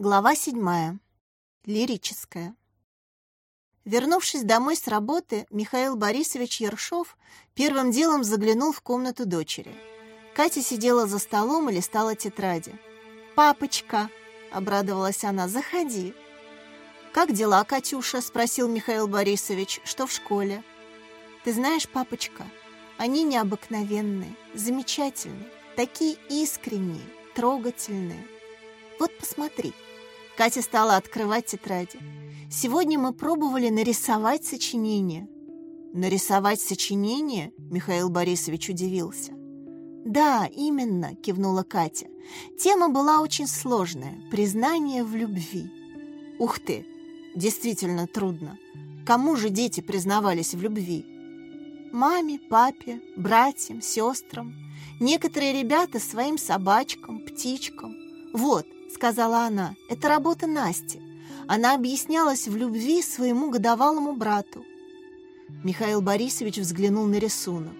Глава седьмая. Лирическая. Вернувшись домой с работы, Михаил Борисович Ершов первым делом заглянул в комнату дочери. Катя сидела за столом и листала тетради. «Папочка!» — обрадовалась она. «Заходи!» «Как дела, Катюша?» — спросил Михаил Борисович. «Что в школе?» «Ты знаешь, папочка, они необыкновенные, замечательные, такие искренние, трогательные. Вот посмотри». Катя стала открывать тетради. «Сегодня мы пробовали нарисовать сочинение». «Нарисовать сочинение?» — Михаил Борисович удивился. «Да, именно», — кивнула Катя. «Тема была очень сложная — признание в любви». «Ух ты! Действительно трудно. Кому же дети признавались в любви?» «Маме, папе, братьям, сестрам. Некоторые ребята своим собачкам, птичкам. Вот, — сказала она. «Это работа Насти. Она объяснялась в любви своему годовалому брату». Михаил Борисович взглянул на рисунок.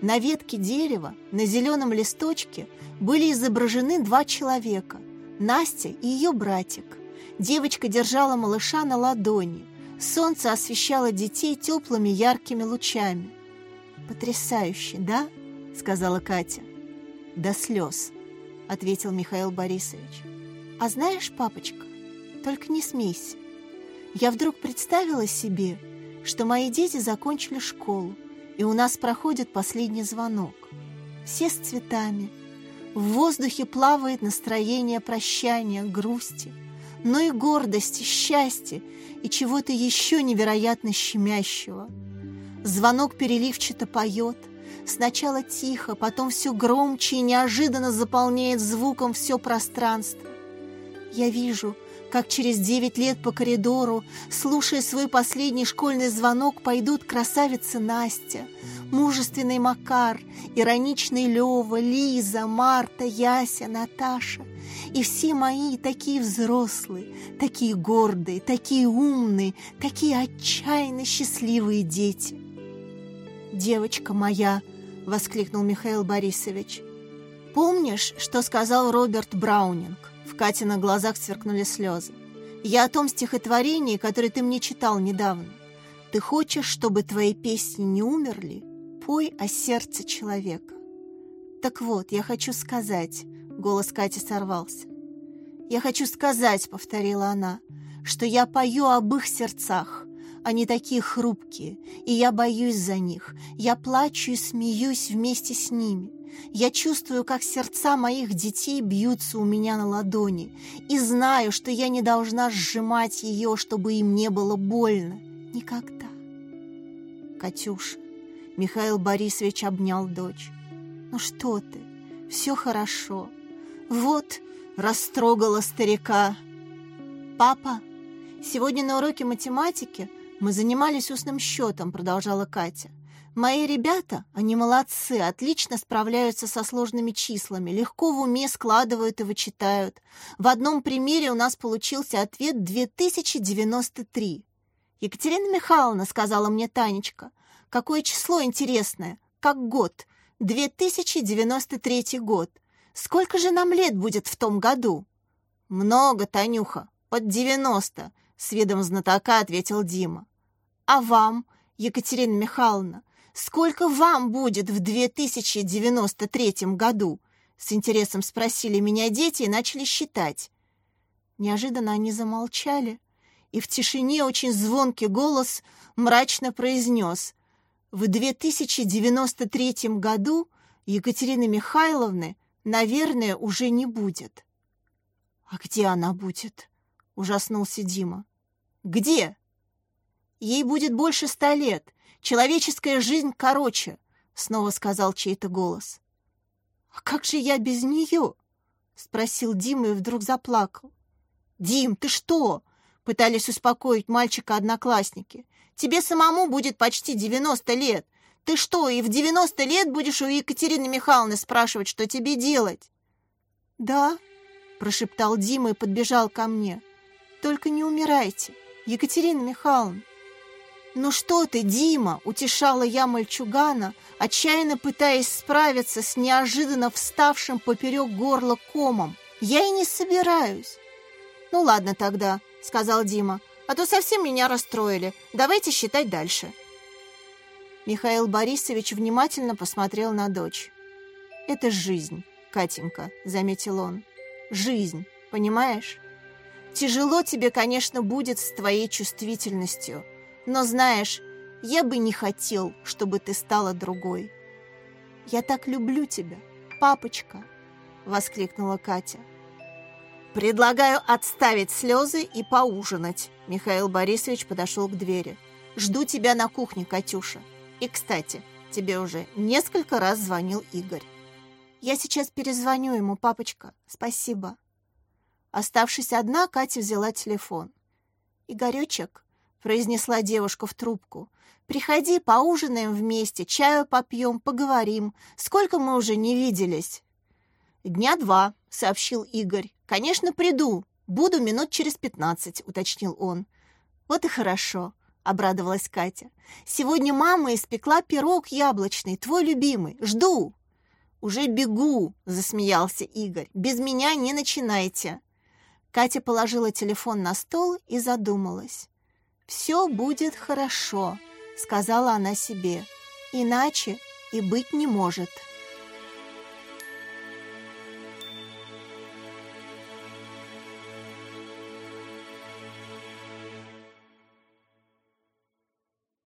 На ветке дерева, на зеленом листочке были изображены два человека — Настя и ее братик. Девочка держала малыша на ладони. Солнце освещало детей теплыми яркими лучами. «Потрясающе, да?» — сказала Катя. «До слез», — ответил Михаил Борисович. А знаешь, папочка, только не смейся. Я вдруг представила себе, что мои дети закончили школу, и у нас проходит последний звонок. Все с цветами. В воздухе плавает настроение прощания, грусти, но и гордости, счастья и чего-то еще невероятно щемящего. Звонок переливчато поет, сначала тихо, потом все громче и неожиданно заполняет звуком все пространство. Я вижу, как через девять лет по коридору, слушая свой последний школьный звонок, пойдут красавица Настя, мужественный Макар, ироничный Лева, Лиза, Марта, Яся, Наташа. И все мои такие взрослые, такие гордые, такие умные, такие отчаянно счастливые дети. «Девочка моя!» — воскликнул Михаил Борисович. «Помнишь, что сказал Роберт Браунинг? В Катиных глазах сверкнули слезы. «Я о том стихотворении, которое ты мне читал недавно. Ты хочешь, чтобы твои песни не умерли? Пой о сердце человека». «Так вот, я хочу сказать...» — голос Кати сорвался. «Я хочу сказать», — повторила она, — «что я пою об их сердцах. Они такие хрупкие, и я боюсь за них. Я плачу и смеюсь вместе с ними. Я чувствую, как сердца моих детей бьются у меня на ладони, и знаю, что я не должна сжимать ее, чтобы им не было больно. Никогда. Катюш, Михаил Борисович обнял дочь. Ну что ты, все хорошо. Вот, растрогала старика. Папа, сегодня на уроке математики мы занимались устным счетом, продолжала Катя. Мои ребята, они молодцы, отлично справляются со сложными числами, легко в уме складывают и вычитают. В одном примере у нас получился ответ 2093. Екатерина Михайловна, сказала мне Танечка, какое число интересное, как год, 2093 год. Сколько же нам лет будет в том году? Много, Танюха, под 90, с видом знатока ответил Дима. А вам, Екатерина Михайловна, сколько вам будет в 2093 году?» С интересом спросили меня дети и начали считать. Неожиданно они замолчали, и в тишине очень звонкий голос мрачно произнес «В 2093 году Екатерины Михайловны, наверное, уже не будет». «А где она будет?» — ужаснулся Дима. «Где?» «Ей будет больше ста лет. Человеческая жизнь короче», — снова сказал чей-то голос. «А как же я без нее?» — спросил Дима и вдруг заплакал. «Дим, ты что?» — пытались успокоить мальчика-одноклассники. «Тебе самому будет почти девяносто лет. Ты что, и в девяносто лет будешь у Екатерины Михайловны спрашивать, что тебе делать?» «Да», — прошептал Дима и подбежал ко мне. «Только не умирайте, Екатерина Михайловна». «Ну что ты, Дима!» — утешала я мальчугана, отчаянно пытаясь справиться с неожиданно вставшим поперек горла комом. «Я и не собираюсь». «Ну ладно тогда», — сказал Дима, «а то совсем меня расстроили. Давайте считать дальше». Михаил Борисович внимательно посмотрел на дочь. «Это жизнь, Катенька», — заметил он. «Жизнь, понимаешь? Тяжело тебе, конечно, будет с твоей чувствительностью, но знаешь, я бы не хотел, чтобы ты стала другой. Я так люблю тебя, папочка!» — воскликнула Катя. «Предлагаю отставить слезы и поужинать». Михаил Борисович подошел к двери. «Жду тебя на кухне, Катюша. И, кстати, тебе уже несколько раз звонил Игорь». «Я сейчас перезвоню ему, папочка. Спасибо». Оставшись одна, Катя взяла телефон. «Игоречек», — произнесла девушка в трубку, «приходи, поужинаем вместе, чаю попьем, поговорим. Сколько мы уже не виделись?» «Дня два», — сообщил Игорь. «Конечно, приду. Буду минут через пятнадцать», — уточнил он. «Вот и хорошо», — обрадовалась Катя. «Сегодня мама испекла пирог яблочный, твой любимый. Жду». «Уже бегу», — засмеялся Игорь. «Без меня не начинайте». Катя положила телефон на стол и задумалась. «Все будет хорошо», — сказала она себе. «Иначе и быть не может».